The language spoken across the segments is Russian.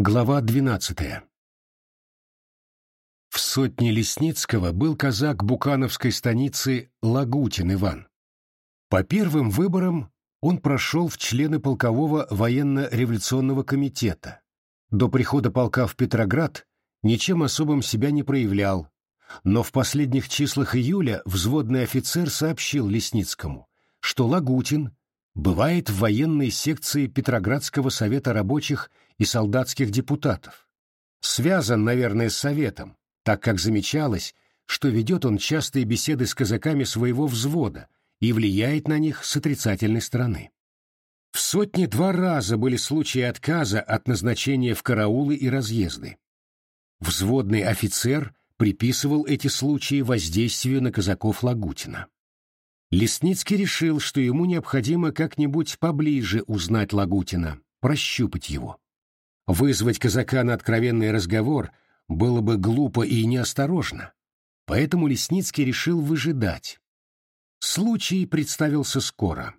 Глава двенадцатая. В сотне Лесницкого был казак Букановской станицы Лагутин Иван. По первым выборам он прошел в члены полкового военно-революционного комитета. До прихода полка в Петроград ничем особым себя не проявлял, но в последних числах июля взводный офицер сообщил Лесницкому, что Лагутин бывает в военной секции Петроградского совета рабочих и солдатских депутатов. Связан, наверное, с Советом, так как замечалось, что ведет он частые беседы с казаками своего взвода и влияет на них с отрицательной стороны. В сотне два раза были случаи отказа от назначения в караулы и разъезды. Взводный офицер приписывал эти случаи воздействию на казаков Лагутина. Лесницкий решил, что ему необходимо как-нибудь поближе узнать Лагутина, прощупать его. Вызвать казака на откровенный разговор было бы глупо и неосторожно, поэтому Лесницкий решил выжидать. Случай представился скоро.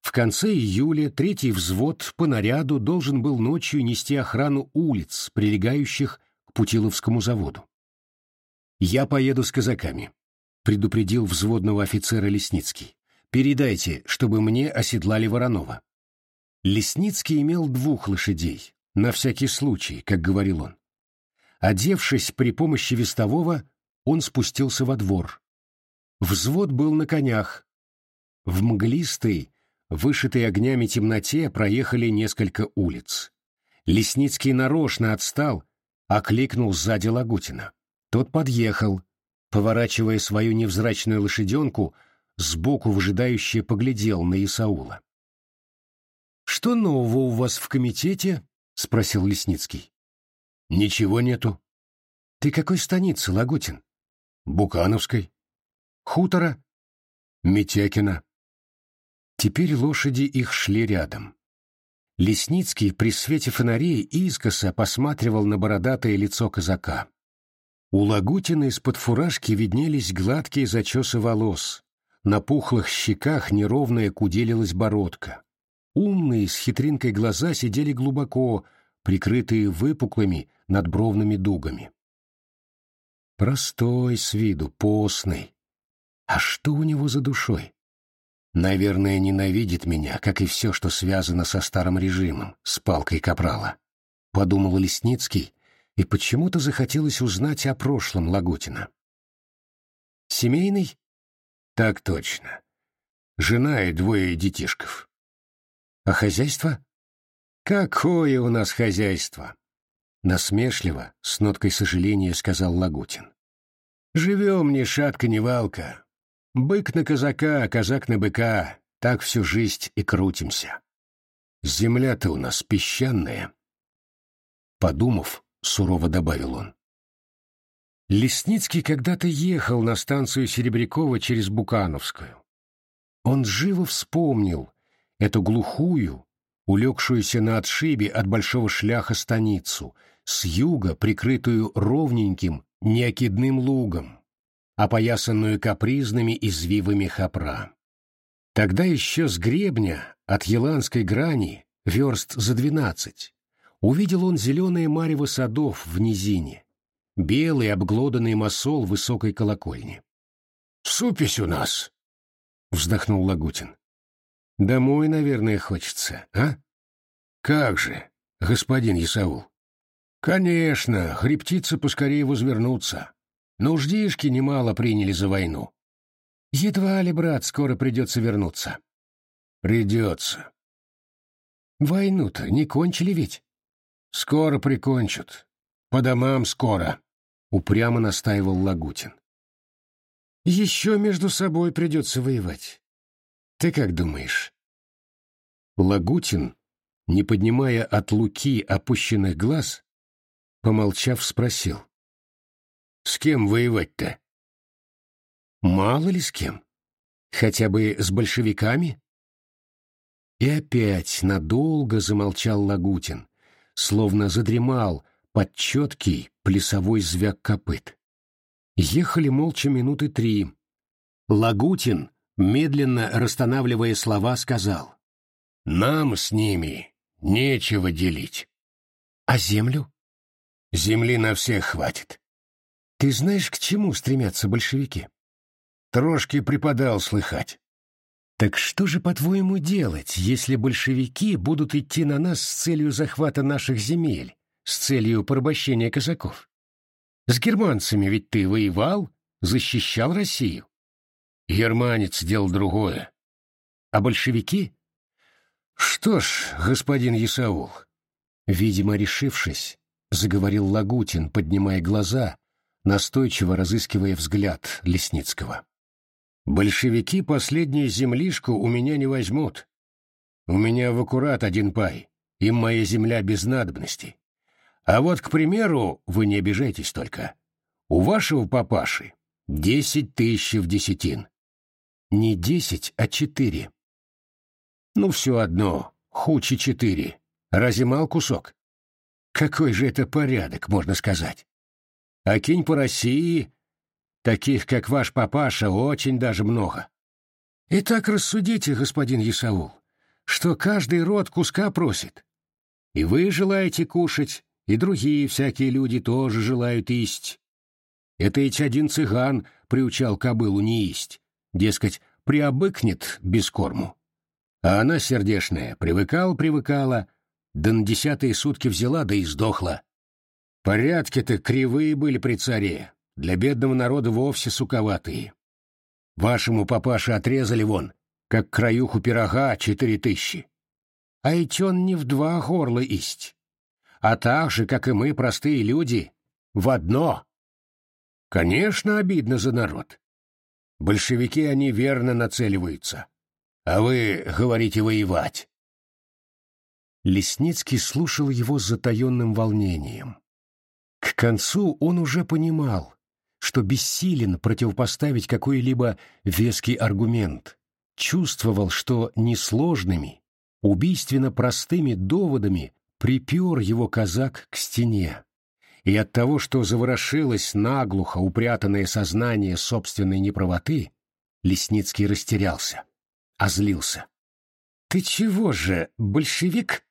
В конце июля третий взвод по наряду должен был ночью нести охрану улиц, прилегающих к Путиловскому заводу. «Я поеду с казаками», — предупредил взводного офицера Лесницкий. «Передайте, чтобы мне оседлали Воронова». Лесницкий имел двух лошадей, на всякий случай, как говорил он. Одевшись при помощи вестового, он спустился во двор. Взвод был на конях. В мглистой, вышитой огнями темноте проехали несколько улиц. Лесницкий нарочно отстал, окликнул сзади Лагутина. Тот подъехал, поворачивая свою невзрачную лошаденку, сбоку выжидающе поглядел на Исаула. «Что нового у вас в комитете?» — спросил Лесницкий. «Ничего нету». «Ты какой станицы, Лагутин?» «Букановской». «Хутора?» «Митякина». Теперь лошади их шли рядом. Лесницкий при свете фонарей искоса посматривал на бородатое лицо казака. У Лагутина из-под фуражки виднелись гладкие зачесы волос, на пухлых щеках неровная куделилась бородка. Умные с хитринкой глаза сидели глубоко, прикрытые выпуклыми надбровными дугами. Простой с виду, постный. А что у него за душой? Наверное, ненавидит меня, как и все, что связано со старым режимом, с палкой капрала. Подумал Лесницкий, и почему-то захотелось узнать о прошлом Лагутина. Семейный? Так точно. Жена и двое детишков. А хозяйство? Какое у нас хозяйство? Насмешливо, с ноткой сожаления сказал Лагутин. Живем ни шатка, ни валка. Бык на казака, казак на быка. Так всю жизнь и крутимся. Земля-то у нас песчаная. Подумав, сурово добавил он. Лесницкий когда-то ехал на станцию Серебрякова через Букановскую. Он живо вспомнил, эту глухую, улегшуюся на отшибе от большого шляха станицу, с юга прикрытую ровненьким, неокидным лугом, опоясанную капризными извивами хапра. Тогда еще с гребня от еланской грани, верст за двенадцать, увидел он зеленые марево садов в низине, белый обглоданный масол высокой колокольни. «Супись у нас!» — вздохнул Лагутин. Домой, наверное, хочется, а? Как же, господин Исаул? Конечно, хребтицы поскорее возвернутся. Нуждишки немало приняли за войну. Едва ли, брат, скоро придется вернуться. Придется. Войну-то не кончили ведь? Скоро прикончат. По домам скоро, — упрямо настаивал Лагутин. Еще между собой придется воевать. Ты как думаешь? Лагутин, не поднимая от Луки опущенных глаз, помолчав, спросил. С кем воевать-то? Мало ли с кем. Хотя бы с большевиками? И опять надолго замолчал Лагутин, словно задремал под четкий плясовой звяк копыт. Ехали молча минуты три. Лагутин медленно расстанавливая слова, сказал, «Нам с ними нечего делить». А землю? Земли на всех хватит. Ты знаешь, к чему стремятся большевики? Трошки преподал слыхать. Так что же, по-твоему, делать, если большевики будут идти на нас с целью захвата наших земель, с целью порабощения казаков? С германцами ведь ты воевал, защищал Россию. Германец делал другое. А большевики? Что ж, господин Исаул, видимо, решившись, заговорил Лагутин, поднимая глаза, настойчиво разыскивая взгляд Лесницкого. Большевики последнюю землишку у меня не возьмут. У меня в аккурат один пай, им моя земля без надобности. А вот, к примеру, вы не обижайтесь только, у вашего папаши десять тысяч в десятин. Не десять, а четыре. Ну, все одно, хуче четыре. Разве мал кусок? Какой же это порядок, можно сказать? А кинь по России, таких, как ваш папаша, очень даже много. И так рассудите, господин Исаул, что каждый род куска просит. И вы желаете кушать, и другие всякие люди тоже желают есть. Это ведь один цыган приучал кобылу не есть. Дескать, приобыкнет без корму. А она сердешная, привыкала-привыкала, да на десятые сутки взяла, да и сдохла. Порядки-то кривые были при царе, для бедного народа вовсе суковатые. Вашему папаше отрезали вон, как краюху пирога, четыре тысячи. А ведь он не в два горла исть, а так же, как и мы, простые люди, в одно. Конечно, обидно за народ. Большевики они верно нацеливаются. А вы говорите воевать. Лесницкий слушал его с затаенным волнением. К концу он уже понимал, что бессилен противопоставить какой-либо веский аргумент, чувствовал, что несложными, убийственно простыми доводами припер его казак к стене, и от того, что заворошилось наглухо упрятанное сознание собственной неправоты, Лесницкий растерялся, озлился. «Ты чего же, большевик?»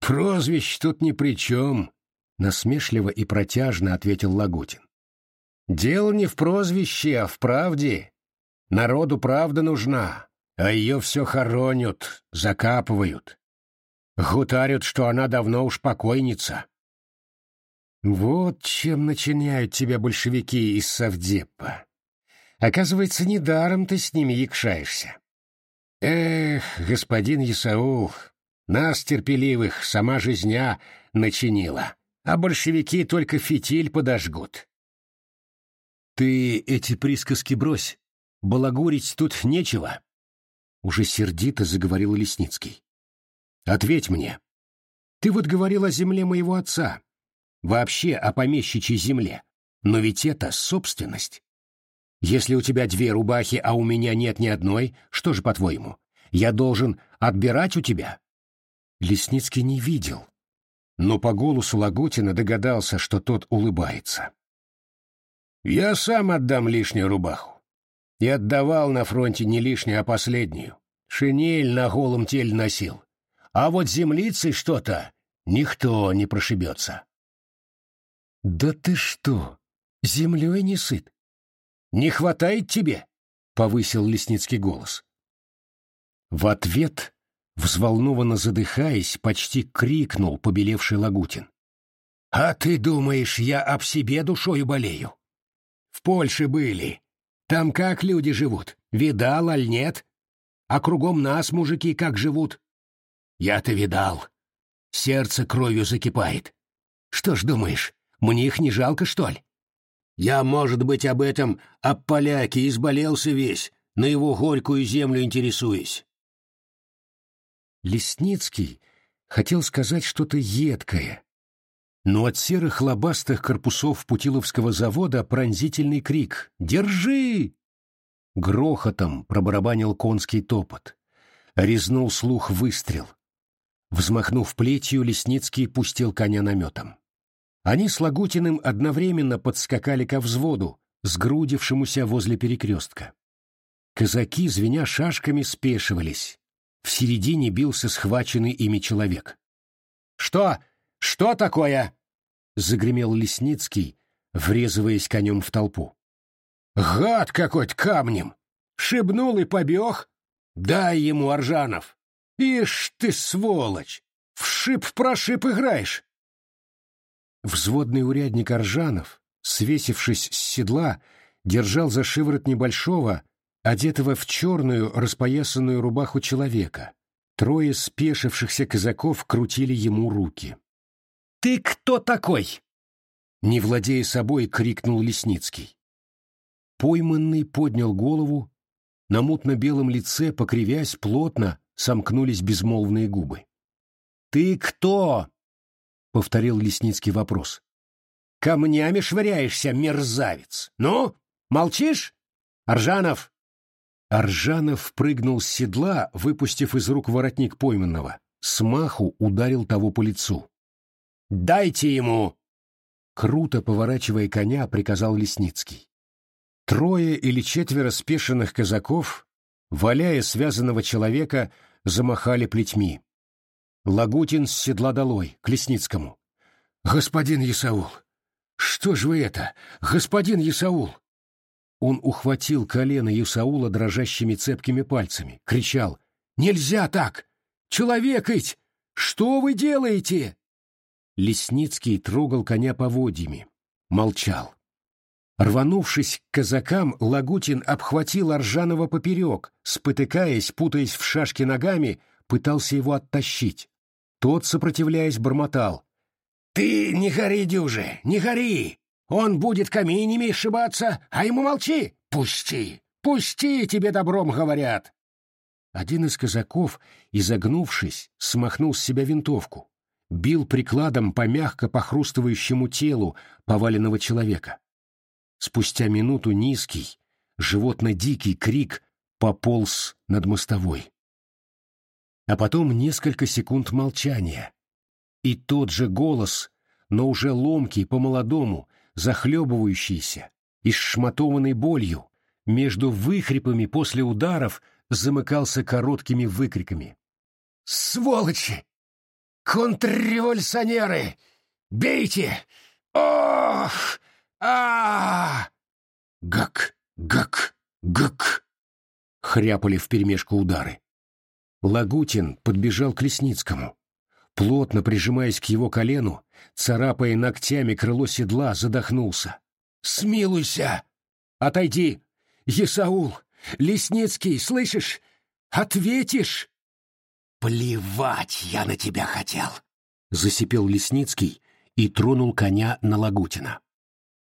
«Прозвищ тут ни при чем», — насмешливо и протяжно ответил Лагутин. «Дело не в прозвище, а в правде. Народу правда нужна, а ее все хоронят, закапывают. Гутарят, что она давно уж покойница. Вот чем начиняют тебя большевики из Совдепа. Оказывается, недаром ты с ними якшаешься. Эх, господин Исаул, нас, терпеливых, сама жизня начинила, а большевики только фитиль подожгут. Ты эти присказки брось, балагурить тут нечего. Уже сердито заговорил Лесницкий. Ответь мне. Ты вот говорил о земле моего отца, вообще о помещичьей земле. Но ведь это собственность. Если у тебя две рубахи, а у меня нет ни одной, что же, по-твоему, я должен отбирать у тебя? Лесницкий не видел, но по голосу Лагутина догадался, что тот улыбается. «Я сам отдам лишнюю рубаху. И отдавал на фронте не лишнюю, а последнюю. Шинель на голом теле носил. А вот землицей что-то никто не прошибется. «Да ты что, землей не сыт?» «Не хватает тебе?» — повысил Лесницкий голос. В ответ, взволнованно задыхаясь, почти крикнул побелевший Лагутин. «А ты думаешь, я об себе душою болею? В Польше были. Там как люди живут? Видал, аль нет? А кругом нас мужики как живут? Я-то видал. Сердце кровью закипает. Что ж думаешь, мне их не жалко, что ли? Я, может быть, об этом, об поляке, изболелся весь, на его горькую землю интересуюсь. Лесницкий хотел сказать что-то едкое, но от серых лобастых корпусов Путиловского завода пронзительный крик «Держи!» Грохотом пробарабанил конский топот. Резнул слух выстрел. Взмахнув плетью, Лесницкий пустил коня наметом. Они с Лагутиным одновременно подскакали ко взводу, сгрудившемуся возле перекрестка. Казаки, звеня шашками, спешивались. В середине бился схваченный ими человек. — Что, Что такое?» — загремел Лесницкий, врезываясь конем в толпу. «Гад какой-то камнем! Шибнул и побег! Дай ему, Аржанов! Ишь ты, сволочь! В шип-прошип играешь!» Взводный урядник Аржанов, свесившись с седла, держал за шиворот небольшого, одетого в черную распоясанную рубаху человека. Трое спешившихся казаков крутили ему руки. «Ты кто такой?» Не владея собой, крикнул Лесницкий. Пойманный поднял голову, на мутно-белом лице, покривясь плотно, сомкнулись безмолвные губы. «Ты кто?» — повторил Лесницкий вопрос. «Камнями швыряешься, мерзавец! Ну, молчишь? Аржанов, Аржанов прыгнул с седла, выпустив из рук воротник пойманного. Смаху ударил того по лицу. «Дайте ему!» Круто поворачивая коня, приказал Лесницкий. Трое или четверо спешенных казаков, валяя связанного человека, замахали плетьми. Лагутин с седла долой, к Лесницкому. «Господин Исаул! Что ж вы это, господин Исаул!» Он ухватил колено Юсаула дрожащими цепкими пальцами, кричал «Нельзя так! Человек! Что вы делаете?» Лесницкий трогал коня поводьями, молчал. Рванувшись к казакам, Лагутин обхватил Аржанова поперек, спотыкаясь, путаясь в шашке ногами, пытался его оттащить. Тот, сопротивляясь, бормотал. «Ты не гори, дюже, не гори! Он будет каменями сшибаться, а ему молчи! Пусти! Пусти, тебе добром говорят!» Один из казаков, изогнувшись, смахнул с себя винтовку, бил прикладом по мягко похрустывающему телу поваленного человека. Спустя минуту низкий, животно-дикий крик пополз над мостовой. А потом несколько секунд молчания. И тот же голос, но уже ломкий по-молодому, захлебывающийся, изшматованный болью, между выхрипами после ударов замыкался короткими выкриками. «Сволочи! Контрреволюционеры! Бейте! Ох! а Гак! Гак! Гак! Хряпали вперемешку удары. Лагутин подбежал к Лесницкому. Плотно прижимаясь к его колену, царапая ногтями крыло седла, задохнулся. «Смилуйся! Отойди! Есаул! Лесницкий, слышишь? Ответишь!» «Плевать я на тебя хотел!» — засипел Лесницкий и тронул коня на Лагутина.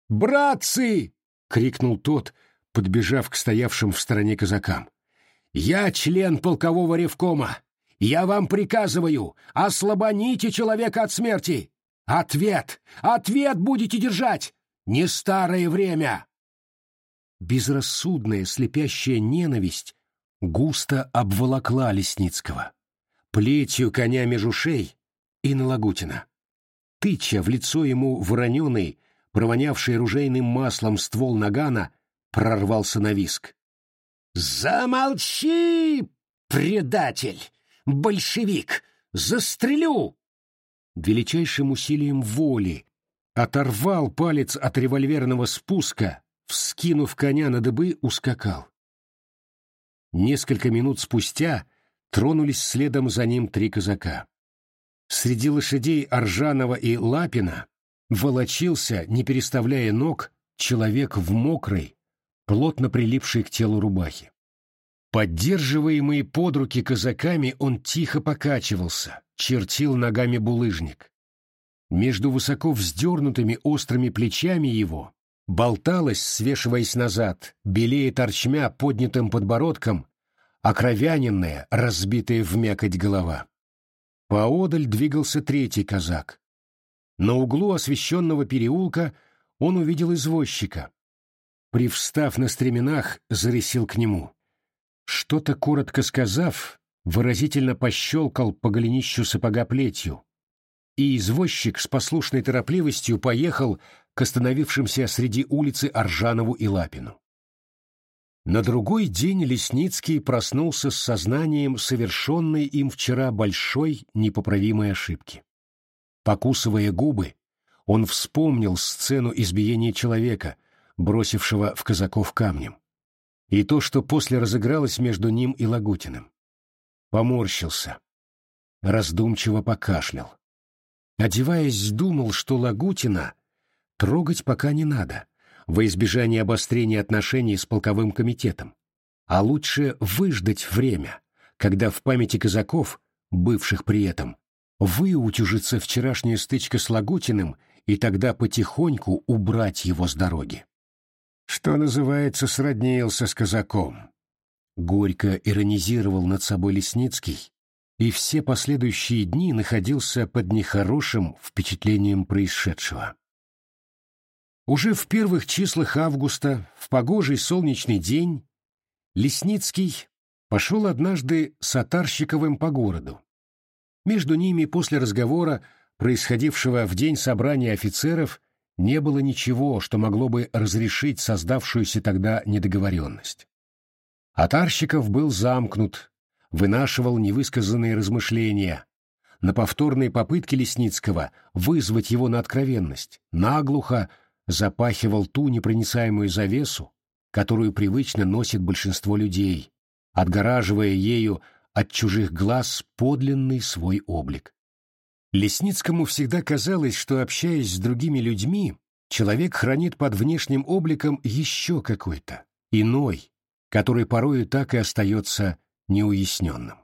«Братцы!» — крикнул тот, подбежав к стоявшим в стороне казакам. «Я член полкового ревкома. Я вам приказываю, ослабоните человека от смерти. Ответ! Ответ будете держать! Не старое время!» Безрассудная слепящая ненависть густо обволокла Лесницкого. Плетью коня меж и на Лагутина. Тыча в лицо ему вороненый, провонявший ружейным маслом ствол нагана, прорвался на виск. «Замолчи, предатель! Большевик! Застрелю!» величайшим усилием воли оторвал палец от револьверного спуска, вскинув коня на дыбы, ускакал. Несколько минут спустя тронулись следом за ним три казака. Среди лошадей Аржанова и Лапина волочился, не переставляя ног, человек в мокрой, плотно прилипшей к телу рубахе. Поддерживаемый под руки казаками, он тихо покачивался, чертил ногами булыжник. Между высоко вздернутыми острыми плечами его болталась, свешиваясь назад, белее торчмя поднятым подбородком, окровяненная, разбитая в мякоть голова. Поодаль двигался третий казак. На углу освещенного переулка он увидел извозчика. Привстав на стременах, зарысил к нему. Что-то коротко сказав, выразительно пощелкал по голенищу сапога плетью, и извозчик с послушной торопливостью поехал к остановившимся среди улицы Аржанову и Лапину. На другой день Лесницкий проснулся с сознанием совершенной им вчера большой непоправимой ошибки. Покусывая губы, он вспомнил сцену избиения человека, бросившего в казаков камнем, и то, что после разыгралось между ним и Лагутиным. Поморщился, раздумчиво покашлял. Одеваясь, думал, что Лагутина трогать пока не надо, во избежание обострения отношений с полковым комитетом, а лучше выждать время, когда в памяти казаков, бывших при этом, выутюжится вчерашняя стычка с Лагутиным и тогда потихоньку убрать его с дороги. Что называется, сроднился с казаком. Горько иронизировал над собой Лесницкий, и все последующие дни находился под нехорошим впечатлением происшедшего. Уже в первых числах августа, в погожий солнечный день, Лесницкий пошел однажды с Атарщиковым по городу. Между ними после разговора происходившего в день собрания офицеров, не было ничего, что могло бы разрешить создавшуюся тогда недоговоренность. Атарщиков был замкнут, вынашивал невысказанные размышления. На повторные попытки Лесницкого вызвать его на откровенность, наглухо запахивал ту непроницаемую завесу, которую привычно носит большинство людей, отгораживая ею от чужих глаз подлинный свой облик. Лесницкому всегда казалось, что, общаясь с другими людьми, человек хранит под внешним обликом еще какой-то, иной, который порою так и остается неуясненным.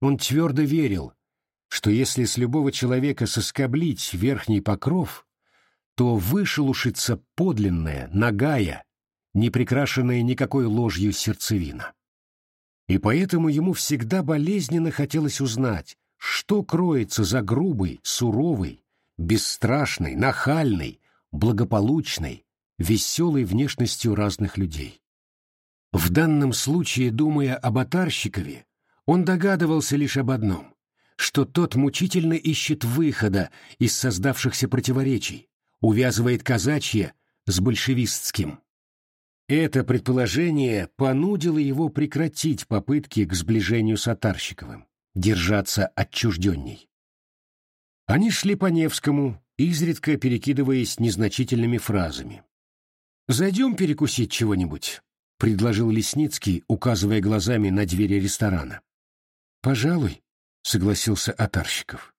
Он твердо верил, что если с любого человека соскоблить верхний покров, то вышелушится подлинная, нагая, не прикрашенная никакой ложью сердцевина. И поэтому ему всегда болезненно хотелось узнать, что кроется за грубой, суровой, бесстрашной, нахальной, благополучной, веселой внешностью разных людей? В данном случае, думая об Атарщикове, он догадывался лишь об одном, что тот мучительно ищет выхода из создавшихся противоречий, увязывает казачье с большевистским. Это предположение понудило его прекратить попытки к сближению с Атарщиковым держаться отчужденней. Они шли по Невскому, изредка перекидываясь незначительными фразами. «Зайдем перекусить чего-нибудь», — предложил Лесницкий, указывая глазами на двери ресторана. «Пожалуй», — согласился Атарщиков.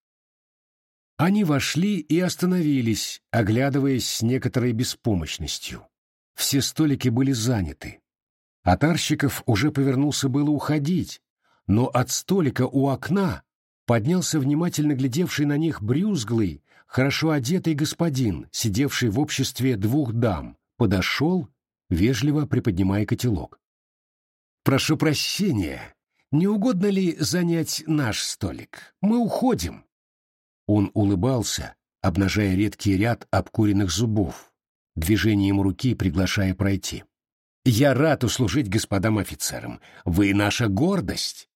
Они вошли и остановились, оглядываясь с некоторой беспомощностью. Все столики были заняты. Атарщиков уже повернулся было уходить, но от столика у окна поднялся внимательно глядевший на них брюзглый, хорошо одетый господин, сидевший в обществе двух дам, подошел, вежливо приподнимая котелок. «Прошу прощения, не угодно ли занять наш столик? Мы уходим». Он улыбался, обнажая редкий ряд обкуренных зубов, движением руки приглашая пройти. «Я рад услужить господам офицерам. Вы наша гордость!»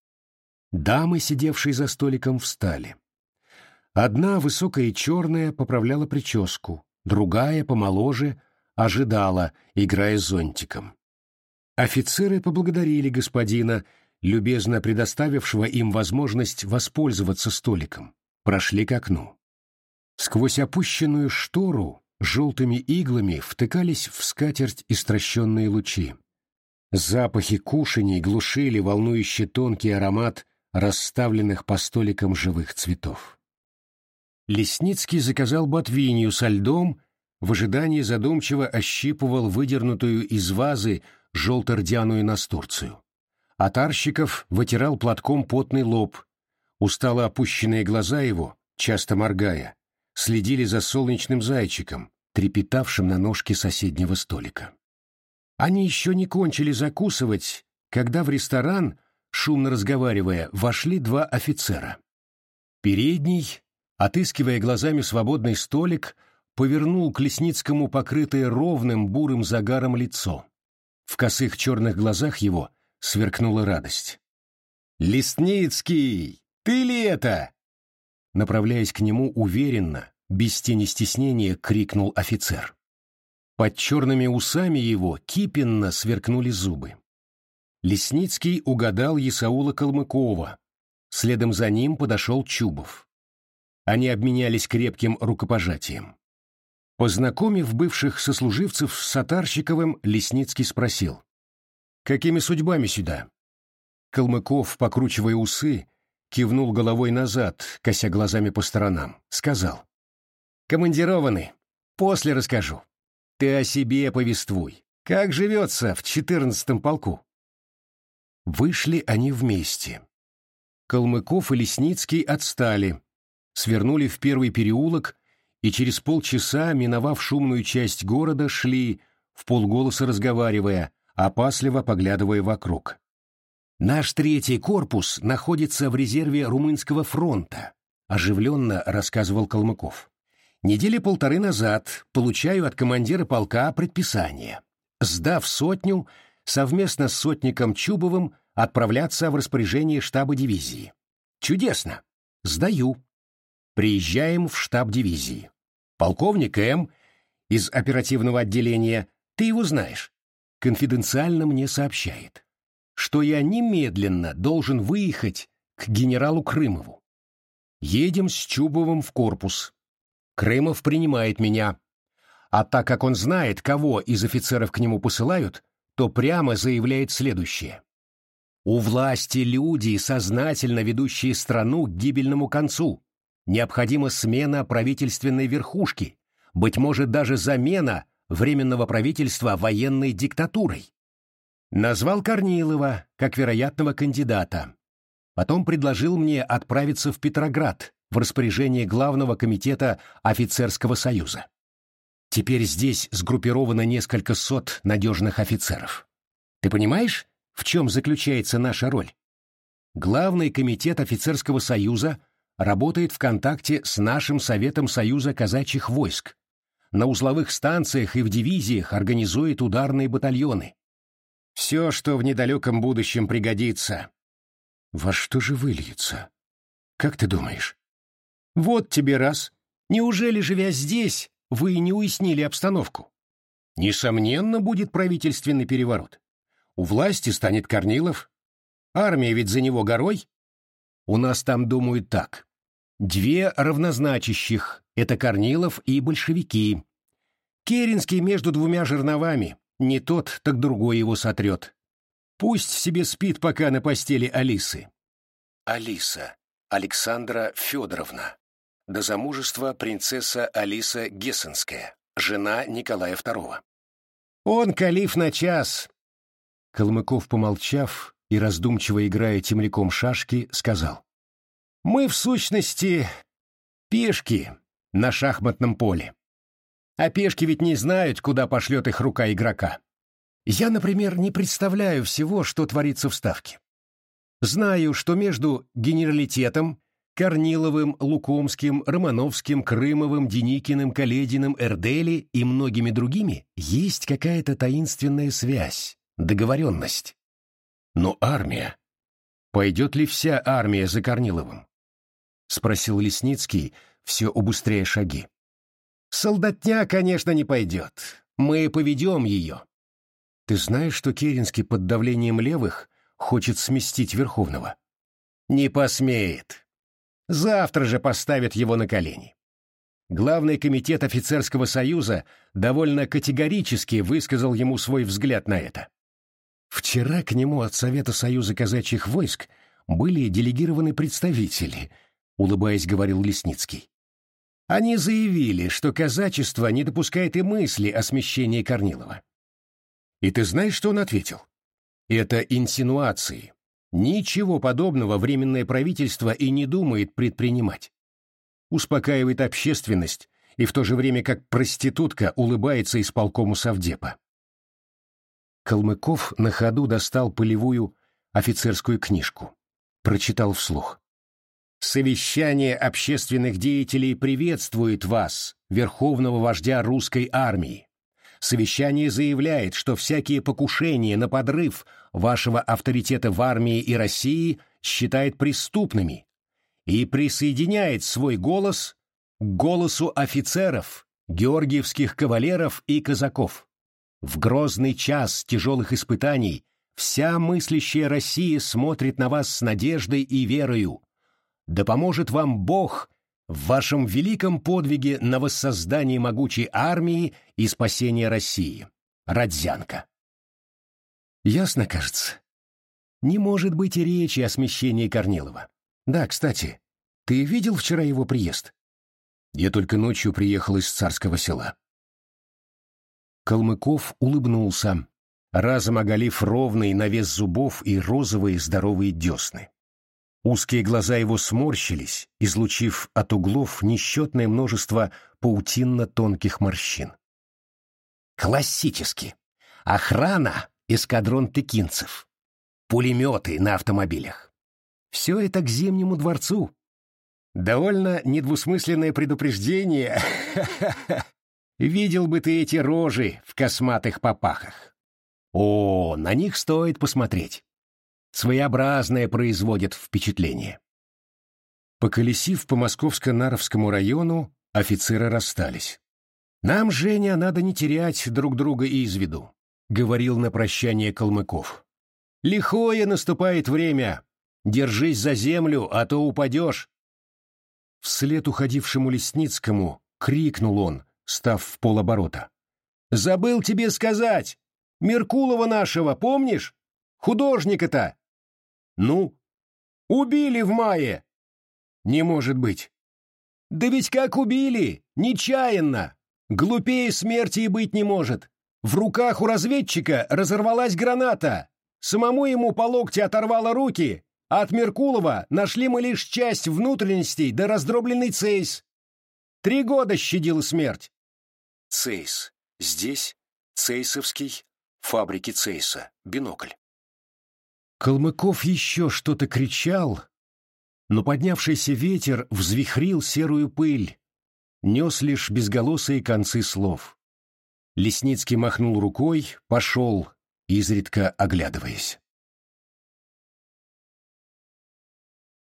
Дамы, сидевшие за столиком, встали. Одна, высокая и черная, поправляла прическу, другая, помоложе, ожидала, играя зонтиком. Офицеры поблагодарили господина, любезно предоставившего им возможность воспользоваться столиком, прошли к окну. Сквозь опущенную штору желтыми иглами втыкались в скатерть истращенные лучи. Запахи кушаний глушили волнующий тонкий аромат расставленных по столикам живых цветов. Лесницкий заказал ботвинью со льдом, в ожидании задумчиво ощипывал выдернутую из вазы желто-рдяную настурцию. А Тарщиков вытирал платком потный лоб. Устало опущенные глаза его, часто моргая, следили за солнечным зайчиком, трепетавшим на ножке соседнего столика. Они еще не кончили закусывать, когда в ресторан шумно разговаривая, вошли два офицера. Передний, отыскивая глазами свободный столик, повернул к Лесницкому покрытое ровным бурым загаром лицо. В косых черных глазах его сверкнула радость. «Лесницкий, ты ли это?» Направляясь к нему уверенно, без тени стеснения, крикнул офицер. Под черными усами его кипенно сверкнули зубы. Лесницкий угадал Исаула Калмыкова. Следом за ним подошел Чубов. Они обменялись крепким рукопожатием. Познакомив бывших сослуживцев с Сатарщиковым, Лесницкий спросил. «Какими судьбами сюда?» Калмыков, покручивая усы, кивнул головой назад, кося глазами по сторонам, сказал. «Командированы. После расскажу. Ты о себе повествуй. Как живется в четырнадцатом полку?» Вышли они вместе. Калмыков и Лесницкий отстали, свернули в первый переулок и через полчаса, миновав шумную часть города, шли, в полголоса разговаривая, опасливо поглядывая вокруг. «Наш третий корпус находится в резерве Румынского фронта», оживленно рассказывал Калмыков. «Недели полторы назад получаю от командира полка предписание. Сдав сотню, совместно с сотником Чубовым отправляться в распоряжение штаба дивизии. Чудесно. Сдаю. Приезжаем в штаб дивизии. Полковник М. из оперативного отделения, ты его знаешь, конфиденциально мне сообщает, что я немедленно должен выехать к генералу Крымову. Едем с Чубовым в корпус. Крымов принимает меня. А так как он знает, кого из офицеров к нему посылают, то прямо заявляет следующее. У власти люди, сознательно ведущие страну к гибельному концу. Необходима смена правительственной верхушки, быть может даже замена Временного правительства военной диктатурой. Назвал Корнилова как вероятного кандидата. Потом предложил мне отправиться в Петроград в распоряжение Главного комитета офицерского союза. Теперь здесь сгруппировано несколько сот надежных офицеров. Ты понимаешь, в чем заключается наша роль? Главный комитет офицерского союза работает в контакте с нашим Советом Союза казачьих войск. На узловых станциях и в дивизиях организует ударные батальоны. Все, что в недалеком будущем пригодится. Во что же выльется? Как ты думаешь? Вот тебе раз. Неужели, живя здесь, вы не уяснили обстановку? Несомненно, будет правительственный переворот. У власти станет Корнилов. Армия ведь за него горой. У нас там думают так. Две равнозначащих — это Корнилов и большевики. Керенский между двумя жерновами. Не тот, так другой его сотрет. Пусть себе спит пока на постели Алисы. Алиса. Александра Федоровна. До замужества принцесса Алиса Гессенская, жена Николая II. Он калиф на час. Калмыков, помолчав и раздумчиво играя темляком шашки, сказал. Мы, в сущности, пешки на шахматном поле. А пешки ведь не знают, куда пошлет их рука игрока. Я, например, не представляю всего, что творится в Ставке. Знаю, что между генералитетом, Корниловым, Лукомским, Романовским, Крымовым, Деникиным, Калединым, Эрдели и многими другими есть какая-то таинственная связь, договоренность. Но армия... Пойдет ли вся армия за Корниловым? — спросил Лесницкий, все убыстряя шаги. «Солдатня, конечно, не пойдет. Мы поведем ее». «Ты знаешь, что Керенский под давлением левых хочет сместить Верховного?» «Не посмеет. Завтра же поставят его на колени». Главный комитет офицерского союза довольно категорически высказал ему свой взгляд на это. Вчера к нему от Совета Союза казачьих войск были делегированы представители — улыбаясь, говорил Лесницкий. Они заявили, что казачество не допускает и мысли о смещении Корнилова. И ты знаешь, что он ответил? Это инсинуации. Ничего подобного Временное правительство и не думает предпринимать. Успокаивает общественность и в то же время как проститутка улыбается исполкому совдепа. Калмыков на ходу достал полевую офицерскую книжку. Прочитал вслух. Совещание общественных деятелей приветствует вас, верховного вождя русской армии. Совещание заявляет, что всякие покушения на подрыв вашего авторитета в армии и России считает преступными и присоединяет свой голос к голосу офицеров, георгиевских кавалеров и казаков. В грозный час тяжелых испытаний вся мыслящая Россия смотрит на вас с надеждой и верою, да поможет вам Бог в вашем великом подвиге на воссоздании могучей армии и спасении России. Родзянко. Ясно, кажется. Не может быть и речи о смещении Корнилова. Да, кстати, ты видел вчера его приезд? Я только ночью приехал из царского села. Калмыков улыбнулся, разом оголив ровный навес зубов и розовые здоровые десны. Узкие глаза его сморщились, излучив от углов несчетное множество паутинно-тонких морщин. Классически. Охрана — эскадрон текинцев. Пулеметы на автомобилях. Все это к Зимнему дворцу. Довольно недвусмысленное предупреждение. Видел бы ты эти рожи в косматых попахах. О, на них стоит посмотреть. Своеобразное производит впечатление. Поколесив по Московско-Наровскому району, офицеры расстались. «Нам, Женя, надо не терять друг друга из виду», — говорил на прощание Калмыков. «Лихое наступает время. Держись за землю, а то упадешь». Вслед уходившему Лесницкому крикнул он, став в полоборота. «Забыл тебе сказать! Меркулова нашего, помнишь? Художника-то!» «Ну?» «Убили в мае!» «Не может быть!» «Да ведь как убили! Нечаянно! Глупее смерти и быть не может! В руках у разведчика разорвалась граната! Самому ему по локте оторвало руки, от Меркулова нашли мы лишь часть внутренностей да раздробленный цейс. Три года щадила смерть. Цейс. Здесь Цейсовский, фабрики Цейса, бинокль. Калмыков еще что-то кричал, но поднявшийся ветер взвихрил серую пыль, нес лишь безголосые концы слов. Лесницкий махнул рукой, пошел, изредка оглядываясь.